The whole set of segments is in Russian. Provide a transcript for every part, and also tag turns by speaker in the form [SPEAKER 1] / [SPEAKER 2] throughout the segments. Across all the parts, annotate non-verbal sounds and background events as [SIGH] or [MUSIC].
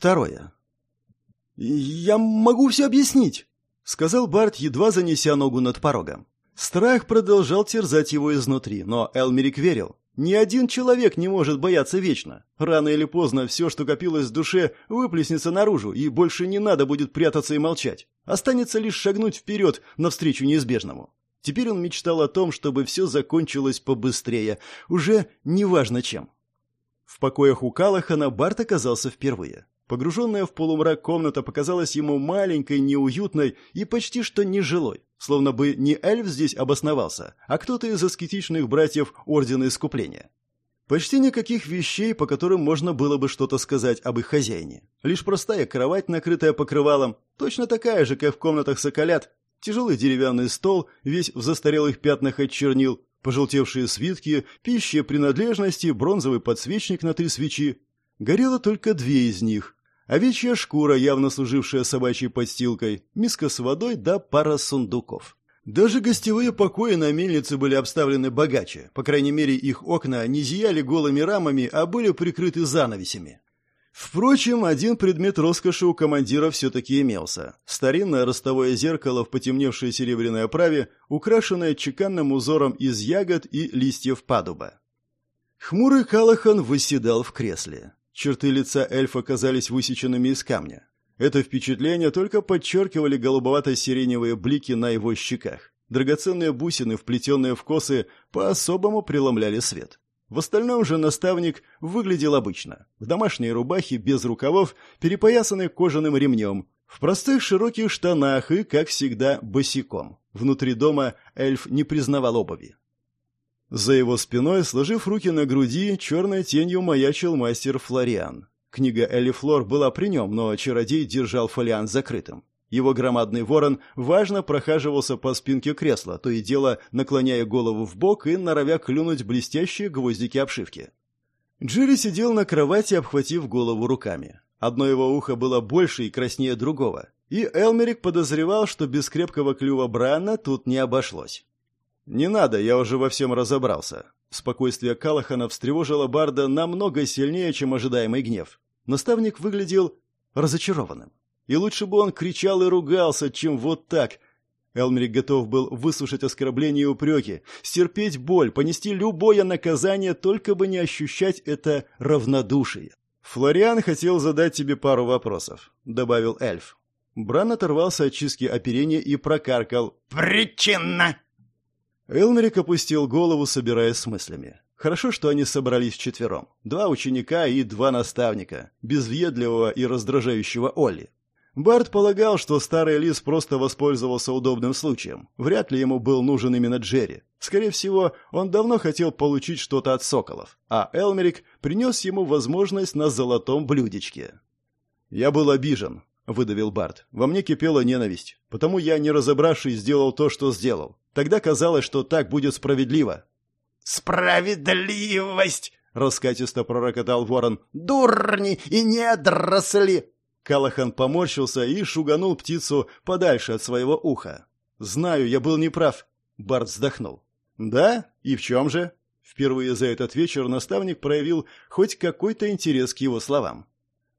[SPEAKER 1] Второе. «Я могу все объяснить», — сказал Барт, едва занеся ногу над порогом. Страх продолжал терзать его изнутри, но Элмерик верил. Ни один человек не может бояться вечно. Рано или поздно все, что копилось в душе, выплеснется наружу, и больше не надо будет прятаться и молчать. Останется лишь шагнуть вперед, навстречу неизбежному. Теперь он мечтал о том, чтобы все закончилось побыстрее, уже неважно чем. В покоях у Калахана Барт оказался впервые. Погруженная в полумрак комната показалась ему маленькой, неуютной и почти что нежилой, словно бы не эльф здесь обосновался, а кто-то из аскетичных братьев Ордена Искупления. Почти никаких вещей, по которым можно было бы что-то сказать об их хозяине. Лишь простая кровать, накрытая покрывалом, точно такая же, как в комнатах соколят, тяжелый деревянный стол, весь в застарелых пятнах от чернил, пожелтевшие свитки, пища принадлежности, бронзовый подсвечник на три свечи. Горело только две из них, овечья шкура, явно служившая собачьей подстилкой, миска с водой да пара сундуков. Даже гостевые покои на мельнице были обставлены богаче. По крайней мере, их окна не зияли голыми рамами, а были прикрыты занавесями. Впрочем, один предмет роскоши у командира все-таки имелся. Старинное ростовое зеркало в потемневшей серебряной оправе, украшенное чеканным узором из ягод и листьев падуба. Хмурый Калахан выседал в кресле. Черты лица эльфа казались высеченными из камня. Это впечатление только подчеркивали голубовато-сиреневые блики на его щеках. Драгоценные бусины, вплетенные в косы, по-особому преломляли свет. В остальном же наставник выглядел обычно. В домашней рубахе без рукавов, перепоясанной кожаным ремнем, в простых широких штанах и, как всегда, босиком. Внутри дома эльф не признавал обуви. За его спиной, сложив руки на груди, черной тенью маячил мастер Флориан. Книга Элли Флор была при нем, но чародей держал фолиант закрытым. Его громадный ворон важно прохаживался по спинке кресла, то и дело наклоняя голову в бок и норовя клюнуть блестящие гвоздики обшивки. Джерри сидел на кровати, обхватив голову руками. Одно его ухо было больше и краснее другого, и Элмерик подозревал, что без крепкого клюва Брана тут не обошлось. «Не надо, я уже во всем разобрался». Спокойствие Калахана встревожило Барда намного сильнее, чем ожидаемый гнев. Наставник выглядел разочарованным. И лучше бы он кричал и ругался, чем вот так. Элмерик готов был выслушать оскорбления и упреки, стерпеть боль, понести любое наказание, только бы не ощущать это равнодушие. «Флориан хотел задать тебе пару вопросов», — добавил эльф. Бран оторвался от чистки оперения и прокаркал «Причинно!» Элмерик опустил голову, собираясь с мыслями. Хорошо, что они собрались вчетвером. Два ученика и два наставника, без въедливого и раздражающего Олли. Барт полагал, что старый лис просто воспользовался удобным случаем. Вряд ли ему был нужен именно Джерри. Скорее всего, он давно хотел получить что-то от соколов, а Элмерик принес ему возможность на золотом блюдечке. «Я был обижен», — выдавил Барт. «Во мне кипела ненависть, потому я, не разобравшись, сделал то, что сделал. Тогда казалось, что так будет справедливо.
[SPEAKER 2] «Справедливость!» — раскатисто пророкотал ворон. «Дурни и недросли!»
[SPEAKER 1] Калахан поморщился и шуганул птицу подальше от своего уха. «Знаю, я был неправ», — Барт вздохнул. «Да? И в чем же?» Впервые за этот вечер наставник проявил хоть какой-то интерес к его словам.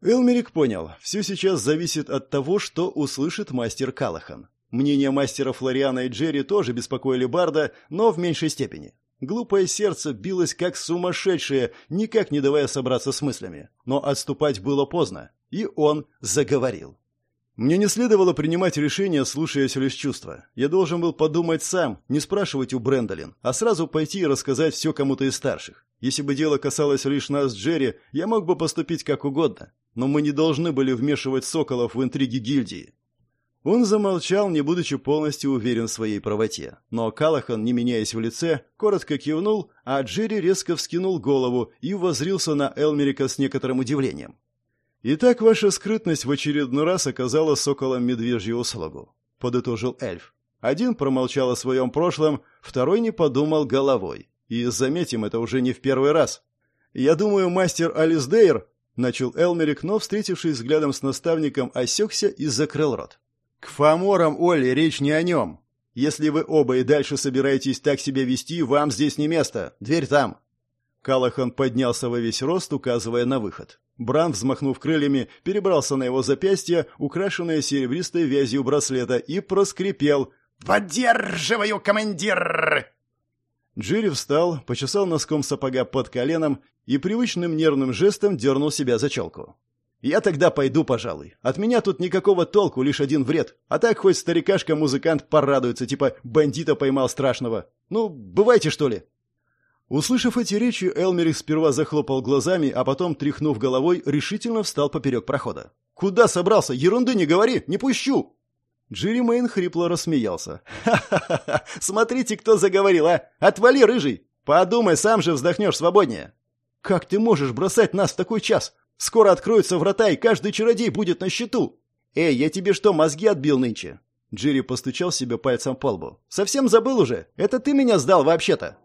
[SPEAKER 1] Элмерик понял, все сейчас зависит от того, что услышит мастер Калахан. Мнения мастера Флориана и Джерри тоже беспокоили Барда, но в меньшей степени. Глупое сердце билось как сумасшедшее, никак не давая собраться с мыслями. Но отступать было поздно, и он заговорил. Мне не следовало принимать решение, слушаясь лишь чувства. Я должен был подумать сам, не спрашивать у Брэндолин, а сразу пойти и рассказать все кому-то из старших. Если бы дело касалось лишь нас Джерри, я мог бы поступить как угодно. Но мы не должны были вмешивать соколов в интриги гильдии. Он замолчал, не будучи полностью уверен в своей правоте. Но Калахан, не меняясь в лице, коротко кивнул, а Джерри резко вскинул голову и возрился на Элмерика с некоторым удивлением. «Итак, ваша скрытность в очередной раз оказала соколом медвежью услугу», — подытожил эльф. Один промолчал о своем прошлом, второй не подумал головой. И, заметим, это уже не в первый раз. «Я думаю, мастер Алисдейр», — начал Элмерик, но, встретившись взглядом с наставником, осекся и закрыл рот. К фаморам, Олли, речь не о нем. Если вы оба и дальше собираетесь так себя вести, вам здесь не место. Дверь там. Калахан поднялся во весь рост, указывая на выход. Бран, взмахнув крыльями, перебрался на его запястье, украшенное серебристой вязью браслета, и проскрипел
[SPEAKER 2] «Поддерживаю, командир!»
[SPEAKER 1] Джири встал, почесал носком сапога под коленом и привычным нервным жестом дернул себя за челку. «Я тогда пойду, пожалуй. От меня тут никакого толку, лишь один вред. А так хоть старикашка-музыкант порадуется, типа бандита поймал страшного. Ну, бывайте, что ли?» Услышав эти речи, Элмерик сперва захлопал глазами, а потом, тряхнув головой, решительно встал поперек прохода. «Куда собрался? Ерунды не говори! Не пущу!» Джерри Мэйн хрипло рассмеялся. «Ха-ха-ха! Смотрите, кто заговорил, а! Отвали, рыжий! Подумай, сам же вздохнешь свободнее!» «Как ты можешь бросать нас в такой час? Скоро откроются врата, и каждый чародей будет на счету!» «Эй, я тебе что, мозги отбил нынче?» Джерри постучал себе пальцем по лбу. «Совсем забыл уже? Это ты меня сдал вообще-то!»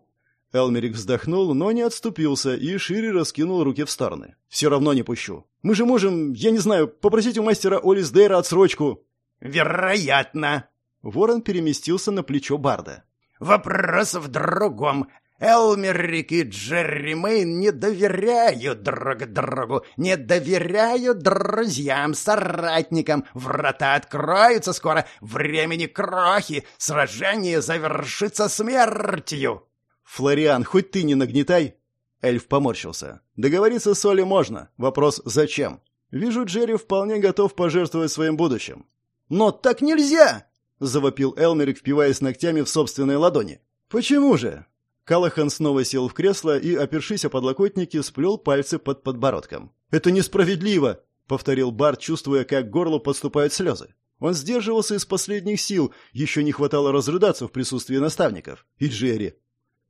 [SPEAKER 1] Элмерик вздохнул, но не отступился и шире раскинул руки в стороны. «Все равно не пущу. Мы же можем, я не знаю, попросить у мастера Олис Дейра отсрочку».
[SPEAKER 2] «Вероятно».
[SPEAKER 1] Ворон переместился на плечо Барда.
[SPEAKER 2] «Вопрос в другом. Элмерик и Джерри Мэйн не доверяют друг другу, не доверяют друзьям, соратникам. Врата откроются скоро, времени крохи, сражение завершится смертью».
[SPEAKER 1] «Флориан, хоть ты не нагнетай!» Эльф поморщился. «Договориться с Олей можно. Вопрос «зачем?» Вижу, Джерри вполне готов пожертвовать своим будущим. «Но так нельзя!» — завопил Элмерик, впиваясь ногтями в собственные ладони. «Почему же?» Калахан снова сел в кресло и, опершись о подлокотники, сплел пальцы под подбородком. «Это несправедливо!» — повторил Барт, чувствуя, как к горлу подступают слезы. Он сдерживался из последних сил, еще не хватало разрыдаться в присутствии наставников. И Джерри.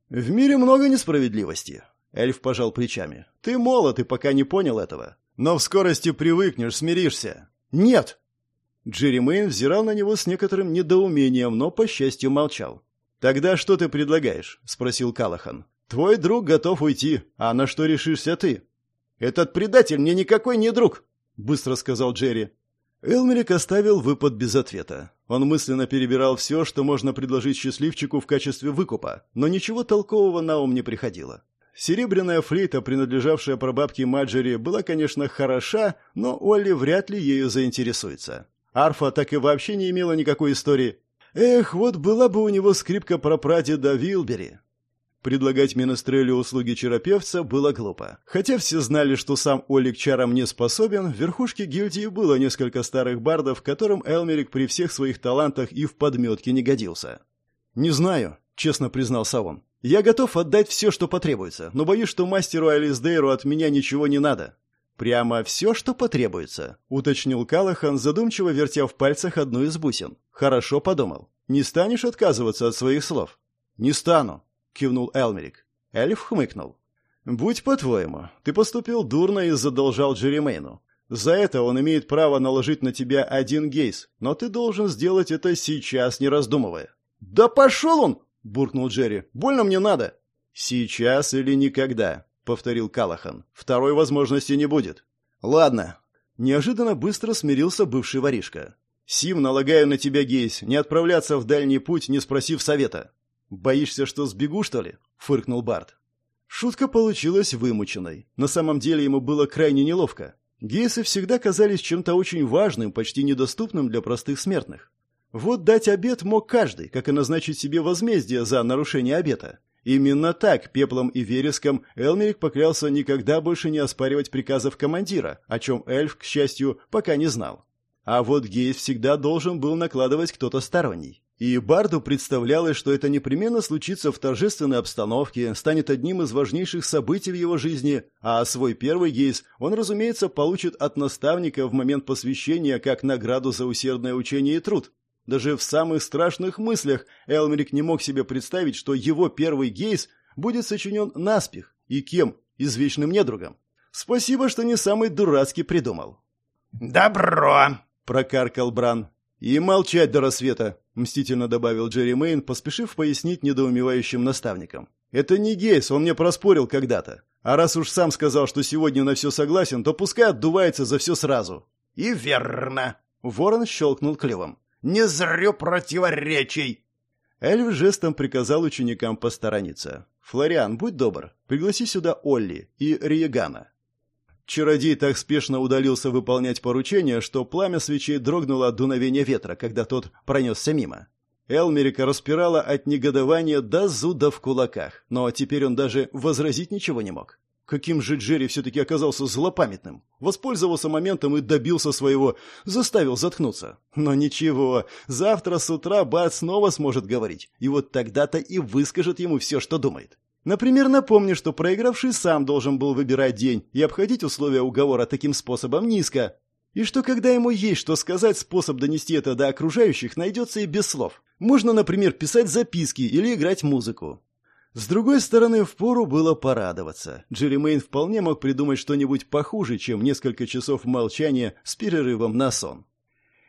[SPEAKER 1] «В мире много несправедливости», — эльф пожал плечами. «Ты молод и пока не понял этого. Но в скорости привыкнешь, смиришься». «Нет!» Джерри Мэйн взирал на него с некоторым недоумением, но, по счастью, молчал. «Тогда что ты предлагаешь?» — спросил Калахан. «Твой друг готов уйти, а на что решишься ты?» «Этот предатель мне никакой не друг!» — быстро сказал Джерри. Элмерик оставил выпад без ответа. Он мысленно перебирал все, что можно предложить счастливчику в качестве выкупа, но ничего толкового на ум не приходило. Серебряная флейта, принадлежавшая прабабке Маджери, была, конечно, хороша, но Олли вряд ли ею заинтересуется. Арфа так и вообще не имела никакой истории. Эх, вот была бы у него скрипка про прадеда Вилбери. Предлагать Менестрелю услуги черопевца было глупо. Хотя все знали, что сам Олик чарам не способен, в верхушке гильдии было несколько старых бардов, которым Элмерик при всех своих талантах и в подметке не годился. «Не знаю», — честно признался он. «Я готов отдать все, что потребуется, но боюсь, что мастеру Алисдейру от меня ничего не надо». «Прямо все, что потребуется», — уточнил Калахан, задумчиво вертя в пальцах одну из бусин. «Хорошо подумал. Не станешь отказываться от своих слов?» «Не стану», кивнул Элмерик. Эльф хмыкнул. «Будь по-твоему, ты поступил дурно и задолжал Джеремейну. За это он имеет право наложить на тебя один гейс, но ты должен сделать это сейчас, не раздумывая». «Да пошел он!» — буркнул Джерри. «Больно мне надо». «Сейчас или никогда», — повторил Калахан. «Второй возможности не будет». «Ладно». Неожиданно быстро смирился бывший воришка. «Сим, налагаю на тебя гейс, не отправляться в дальний путь, не спросив совета. «Боишься, что сбегу, что ли?» — фыркнул Барт. Шутка получилась вымученной. На самом деле ему было крайне неловко. Гейсы всегда казались чем-то очень важным, почти недоступным для простых смертных. Вот дать обед мог каждый, как и назначить себе возмездие за нарушение обета. Именно так, пеплом и вереском, Элмерик поклялся никогда больше не оспаривать приказов командира, о чем эльф, к счастью, пока не знал. А вот Гейс всегда должен был накладывать кто-то сторонний. И Барду представлялось, что это непременно случится в торжественной обстановке, станет одним из важнейших событий в его жизни, а свой первый гейс он, разумеется, получит от наставника в момент посвящения как награду за усердное учение и труд. Даже в самых страшных мыслях Элмерик не мог себе представить, что его первый гейс будет сочинен наспех. И кем? Извечным недругом. Спасибо, что не самый дурацкий придумал.
[SPEAKER 2] «Добро!»
[SPEAKER 1] — прокаркал Бран. «И молчать до рассвета», — мстительно добавил Джерри Мэйн, поспешив пояснить недоумевающим наставникам. «Это не Гейс, он мне проспорил когда-то. А раз уж сам сказал, что сегодня на все согласен, то пускай отдувается за все сразу».
[SPEAKER 2] «И верно!»
[SPEAKER 1] — ворон щелкнул клювом.
[SPEAKER 2] «Не зрю противоречий!»
[SPEAKER 1] Эльф жестом приказал ученикам посторониться. «Флориан, будь добр, пригласи сюда Олли и Риегана». Чародей так спешно удалился выполнять поручение, что пламя свечей дрогнуло от дуновения ветра, когда тот пронесся мимо. Элмерика распирала от негодования до зуда в кулаках, но теперь он даже возразить ничего не мог. Каким же Джерри все-таки оказался злопамятным? Воспользовался моментом и добился своего, заставил заткнуться. Но ничего, завтра с утра Бат снова сможет говорить, и вот тогда-то и выскажет ему все, что думает. Например, напомни, что проигравший сам должен был выбирать день и обходить условия уговора таким способом низко. И что когда ему есть что сказать, способ донести это до окружающих найдется и без слов. Можно, например, писать записки или играть музыку. С другой стороны, впору было порадоваться. Джерри Мэйн вполне мог придумать что-нибудь похуже, чем несколько часов молчания с перерывом на сон.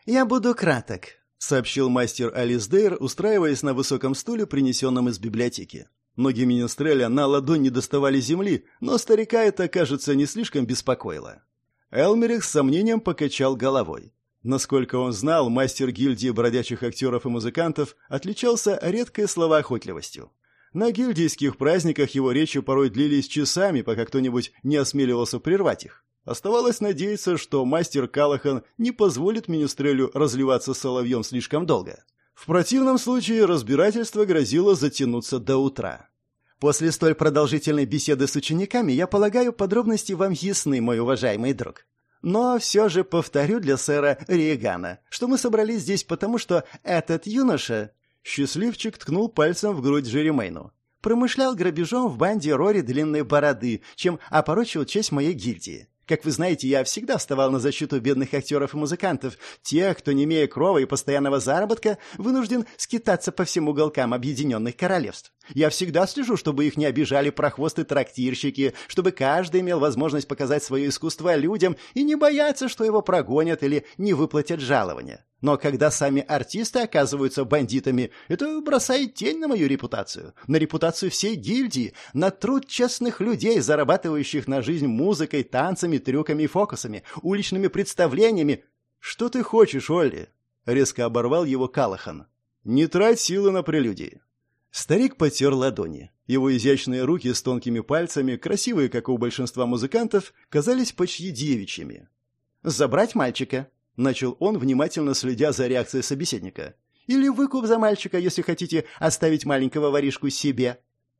[SPEAKER 2] «Я буду краток», — сообщил мастер Алисдейр, устраиваясь на высоком стуле, принесенном из библиотеки.
[SPEAKER 1] Ноги Министреля на ладонь не доставали земли, но старика это, кажется, не слишком беспокоило. Элмерих с сомнением покачал головой. Насколько он знал, мастер гильдии бродячих актеров и музыкантов отличался редкой словоохотливостью. На гильдийских праздниках его речи порой длились часами, пока кто-нибудь не осмеливался прервать их. Оставалось надеяться, что мастер Калахан не позволит Министрелю разливаться соловьем слишком долго. В противном случае разбирательство грозило затянуться до утра.
[SPEAKER 2] После столь продолжительной беседы с учениками, я полагаю, подробности вам ясны, мой уважаемый друг. Но все же повторю для сэра Риегана, что мы собрались здесь потому, что этот юноша...»
[SPEAKER 1] Счастливчик ткнул пальцем в грудь Джеремейну.
[SPEAKER 2] «Промышлял грабежом в банде Рори Длинной Бороды, чем опорочил честь моей гильдии. Как вы знаете, я всегда вставал на защиту бедных актеров и музыкантов, тех, кто, не имея крова и постоянного заработка, вынужден скитаться по всем уголкам Объединенных Королевств. Я всегда слежу, чтобы их не обижали прохвосты-трактирщики, чтобы каждый имел возможность показать свое искусство людям и не бояться, что его прогонят или не выплатят жалования. Но когда сами артисты оказываются бандитами, это бросает тень на мою репутацию, на репутацию всей гильдии, на труд честных людей, зарабатывающих на жизнь музыкой, танцами, трюками и фокусами, уличными представлениями.
[SPEAKER 1] «Что ты хочешь, Олли?» — резко оборвал его Калахан. «Не трать силы на прелюдии». Старик потер ладони. Его изящные руки с тонкими пальцами, красивые, как у большинства музыкантов, казались почти девичьими.
[SPEAKER 2] «Забрать мальчика?» начал он, внимательно следя за реакцией собеседника. Или выкуп за мальчика, если хотите оставить маленького воришку себе.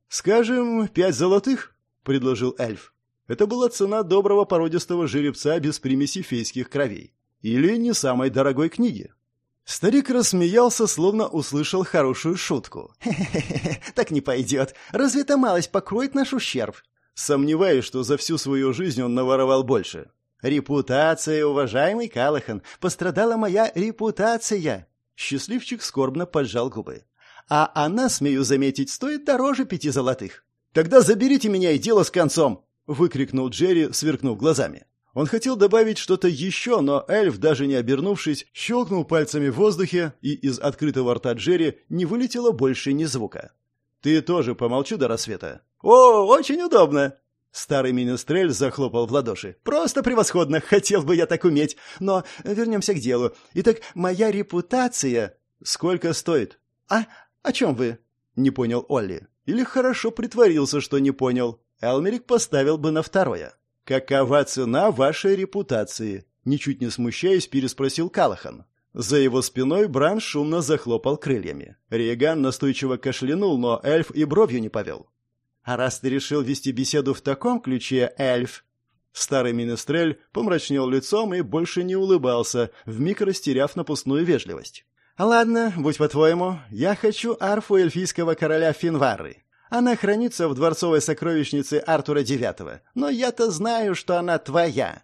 [SPEAKER 1] Скажем, пять золотых, предложил эльф. Это была цена доброго породистого жеребца без примеси фейских кровей. Или не самой дорогой книги. Старик рассмеялся, словно услышал хорошую шутку.
[SPEAKER 2] «Хе-хе-хе, [LAUGHS] так не пойдет. Разве эта малость покроет наш ущерб?»
[SPEAKER 1] Сомневаюсь, что за всю свою жизнь он наворовал больше.
[SPEAKER 2] «Репутация, уважаемый Калахан, пострадала моя репутация!»
[SPEAKER 1] Счастливчик скорбно поджал губы.
[SPEAKER 2] «А она, смею заметить, стоит дороже пяти золотых».
[SPEAKER 1] «Тогда заберите меня и дело с концом!» — выкрикнул Джерри, сверкнув глазами. Он хотел добавить что-то еще, но эльф, даже не обернувшись, щелкнул пальцами в воздухе, и из открытого рта Джерри не вылетело больше ни звука. «Ты тоже помолчи до рассвета».
[SPEAKER 2] «О, очень удобно!»
[SPEAKER 1] Старый министрель захлопал в ладоши.
[SPEAKER 2] «Просто превосходно! Хотел бы я так уметь! Но вернемся к делу. Итак, моя репутация...»
[SPEAKER 1] «Сколько стоит?»
[SPEAKER 2] «А о чем вы?»
[SPEAKER 1] Не понял Олли. Или хорошо притворился, что не понял. Элмерик поставил бы на второе. «Какова цена вашей репутации?» Ничуть не смущаясь, переспросил Калахан. За его спиной Бран шумно захлопал крыльями. Риеган настойчиво кашлянул, но эльф и бровью не повел.
[SPEAKER 2] А раз ты решил вести беседу в таком ключе, эльф...»
[SPEAKER 1] Старый министрель помрачнел лицом и больше не улыбался, вмиг растеряв напускную вежливость.
[SPEAKER 2] «Ладно, будь по-твоему, я хочу арфу эльфийского короля Финвары. Она хранится в дворцовой сокровищнице Артура Девятого, но я-то знаю, что она твоя».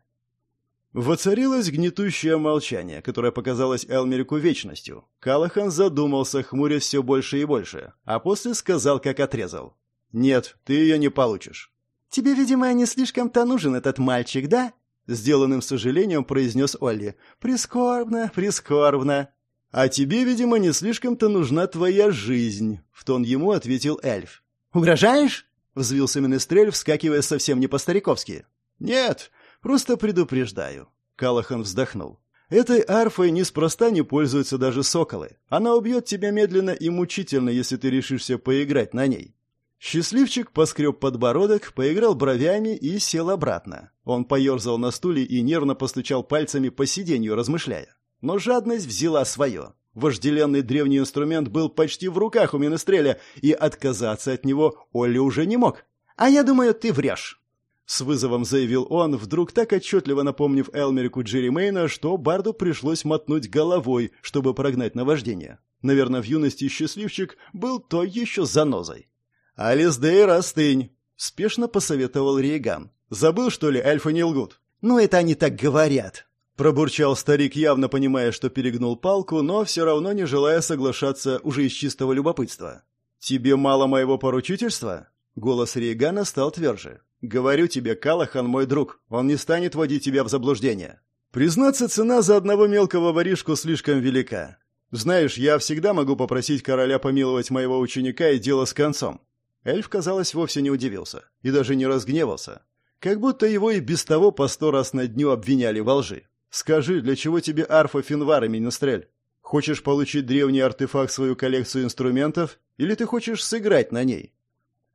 [SPEAKER 1] Воцарилось гнетущее молчание, которое показалось Элмерику вечностью. Калахан задумался, хмурясь все больше и больше, а после сказал, как отрезал. «Нет, ты ее не получишь».
[SPEAKER 2] «Тебе, видимо, не слишком-то нужен этот мальчик, да?»
[SPEAKER 1] Сделанным сожалением произнес Олли.
[SPEAKER 2] «Прискорбно, прискорбно».
[SPEAKER 1] «А тебе, видимо, не слишком-то нужна твоя жизнь», — в тон ему ответил эльф.
[SPEAKER 2] «Угрожаешь?»
[SPEAKER 1] — взвился Менестрель, вскакивая совсем не по-стариковски. «Нет, просто предупреждаю». Калахан вздохнул. «Этой арфой неспроста не пользуются даже соколы. Она убьет тебя медленно и мучительно, если ты решишься поиграть на ней. Счастливчик поскреб подбородок, поиграл бровями и сел обратно. Он поерзал на стуле и нервно постучал пальцами по сиденью, размышляя. Но жадность взяла свое. Вожделенный древний инструмент был почти в руках у Менестреля, и отказаться от него Олли уже не мог. «А я думаю, ты врешь», — с вызовом заявил он, вдруг так отчетливо напомнив Элмерику Джерри Мейна, что Барду пришлось мотнуть головой, чтобы прогнать наваждение. Наверное, в юности счастливчик был той еще занозой. «Алис Дейр, остынь!» — спешно посоветовал Рейган. «Забыл, что ли, эльфы не лгут?»
[SPEAKER 2] «Ну, это они так говорят!»
[SPEAKER 1] Пробурчал старик, явно понимая, что перегнул палку, но все равно не желая соглашаться уже из чистого любопытства. «Тебе мало моего поручительства?» Голос Рейгана стал тверже. «Говорю тебе, Калахан мой друг, он не станет водить тебя в заблуждение. Признаться, цена за одного мелкого воришку слишком велика. Знаешь, я всегда могу попросить короля помиловать моего ученика и дело с концом». Эльф, казалось, вовсе не удивился и даже не разгневался. Как будто его и без того по сто раз на дню обвиняли во лжи. «Скажи, для чего тебе арфа Финвара, Министрель? Хочешь получить древний артефакт в свою коллекцию инструментов, или ты хочешь сыграть на ней?»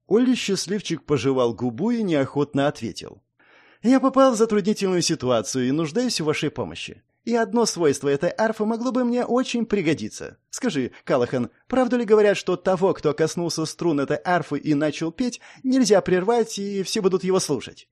[SPEAKER 1] Олли счастливчик пожевал губу и неохотно ответил. «Я попал в затруднительную ситуацию и нуждаюсь в вашей помощи. И одно свойство этой арфы могло бы мне очень пригодиться. Скажи, Калахан, правду ли говорят, что того, кто коснулся струн этой арфы и начал петь, нельзя прервать, и все будут его слушать?»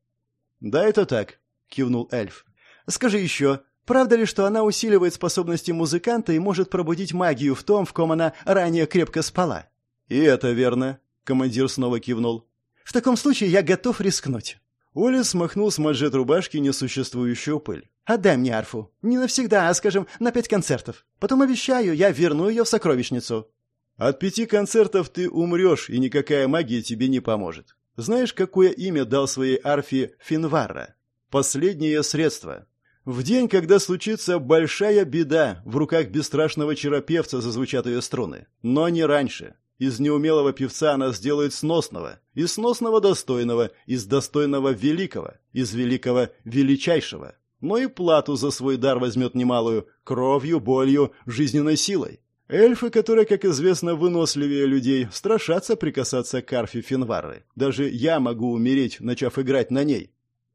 [SPEAKER 1] «Да, это так», — кивнул эльф. «Скажи еще, правда ли, что она усиливает способности музыканта и может пробудить магию в том, в ком она ранее крепко спала?» «И это верно», Командир снова кивнул. «В таком случае я готов рискнуть». Оля смахнул с манжет рубашки несуществующую пыль. «Отдай мне арфу. Не навсегда, а, скажем, на пять концертов. Потом обещаю, я верну ее в сокровищницу». «От пяти концертов ты умрешь, и никакая магия тебе не поможет. Знаешь, какое имя дал своей арфе Финварра? Последнее средство. В день, когда случится большая беда, в руках бесстрашного черопевца зазвучат ее струны. Но не раньше. Из неумелого певца она сделает сносного, из сносного достойного, из достойного великого, из великого величайшего. Но и плату за свой дар возьмет немалую, кровью, болью, жизненной силой. Эльфы, которые, как известно, выносливее людей, страшатся прикасаться к арфе Финвары. Даже я могу умереть, начав играть на ней.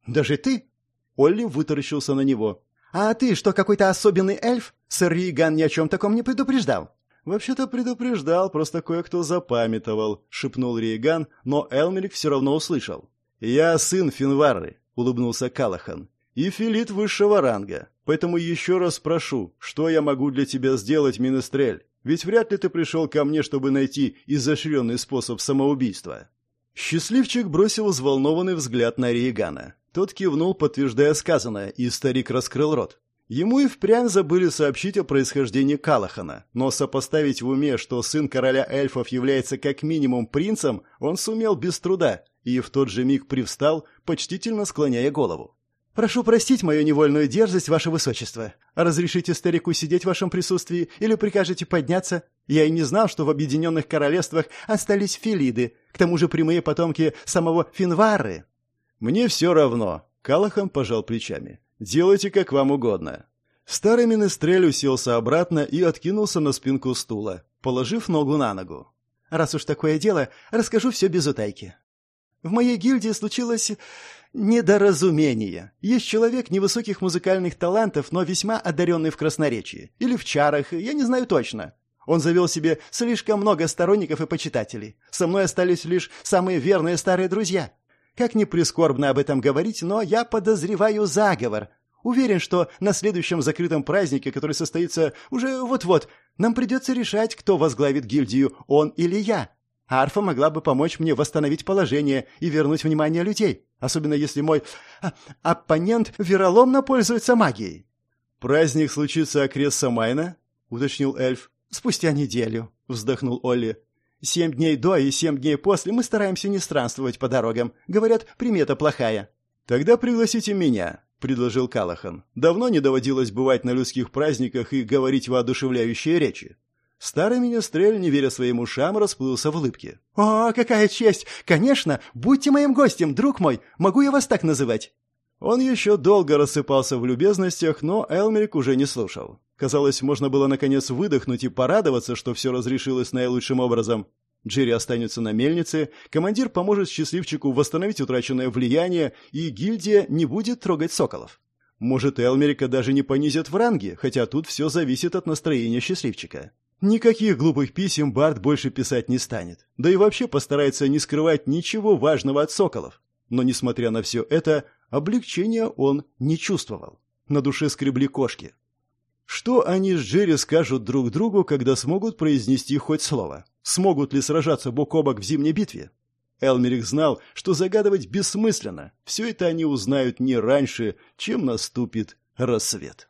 [SPEAKER 1] Даже ты? Олли вытаращился на него. А ты что, какой-то особенный эльф? Сэр Риган ни о чем таком не предупреждал. «Вообще-то предупреждал, просто кое-кто запамятовал», — шепнул Рейган, но Элмерик все равно услышал. «Я сын Финварры», — улыбнулся Калахан, — «и филит высшего ранга. Поэтому еще раз прошу, что я могу для тебя сделать, Минестрель? Ведь вряд ли ты пришел ко мне, чтобы найти изощренный способ самоубийства». Счастливчик бросил взволнованный взгляд на Рейгана. Тот кивнул, подтверждая сказанное, и старик раскрыл рот. Ему и впрямь забыли сообщить о происхождении Калахана, но сопоставить в уме, что сын короля эльфов является как минимум принцем, он сумел без труда и в тот же миг привстал, почтительно склоняя голову. «Прошу простить мою невольную дерзость, ваше высочество. Разрешите старику сидеть в вашем присутствии или прикажете подняться? Я и не знал, что в Объединенных Королевствах остались филиды, к тому же прямые потомки самого Финвары». «Мне все равно», — Калахан пожал плечами. Делайте, как вам угодно». Старый Менестрель уселся обратно и откинулся на спинку стула, положив ногу на ногу. «Раз уж такое дело, расскажу все без утайки. В моей гильдии случилось недоразумение. Есть человек невысоких музыкальных талантов, но весьма одаренный в красноречии. Или в чарах, я не знаю точно. Он завел себе слишком много сторонников и почитателей. Со мной остались лишь самые верные старые друзья. Как ни прискорбно об этом говорить, но я подозреваю заговор. Уверен, что на следующем закрытом празднике, который состоится уже вот-вот, нам придется решать, кто возглавит гильдию, он или я. Арфа могла бы помочь мне восстановить положение и вернуть внимание людей, особенно если мой а, оппонент вероломно пользуется магией. «Праздник случится окрест Самайна?» — уточнил эльф. «Спустя неделю», — вздохнул Олли. Семь дней до и семь дней после мы стараемся не странствовать по дорогам. Говорят, примета плохая». «Тогда пригласите меня», — предложил Калахан. «Давно не доводилось бывать на людских праздниках и говорить воодушевляющие речи». Старый министрель, не веря своим ушам, расплылся в улыбке. «О, какая честь! Конечно! Будьте моим гостем, друг мой! Могу я вас так называть?» Он еще долго рассыпался в любезностях, но Элмерик уже не слушал. Казалось, можно было наконец выдохнуть и порадоваться, что все разрешилось наилучшим образом. Джерри останется на мельнице, командир поможет счастливчику восстановить утраченное влияние, и гильдия не будет трогать соколов. Может, Элмерика даже не понизят в ранге, хотя тут все зависит от настроения счастливчика. Никаких глупых писем Барт больше писать не станет, да и вообще постарается не скрывать ничего важного от соколов. Но, несмотря на все это, облегчения он не чувствовал. На душе скребли кошки. Что они с Джерри скажут друг другу, когда смогут произнести хоть слово? Смогут ли сражаться бок о бок в зимней битве? Элмерик знал, что загадывать бессмысленно. Все это они узнают не раньше, чем наступит рассвет.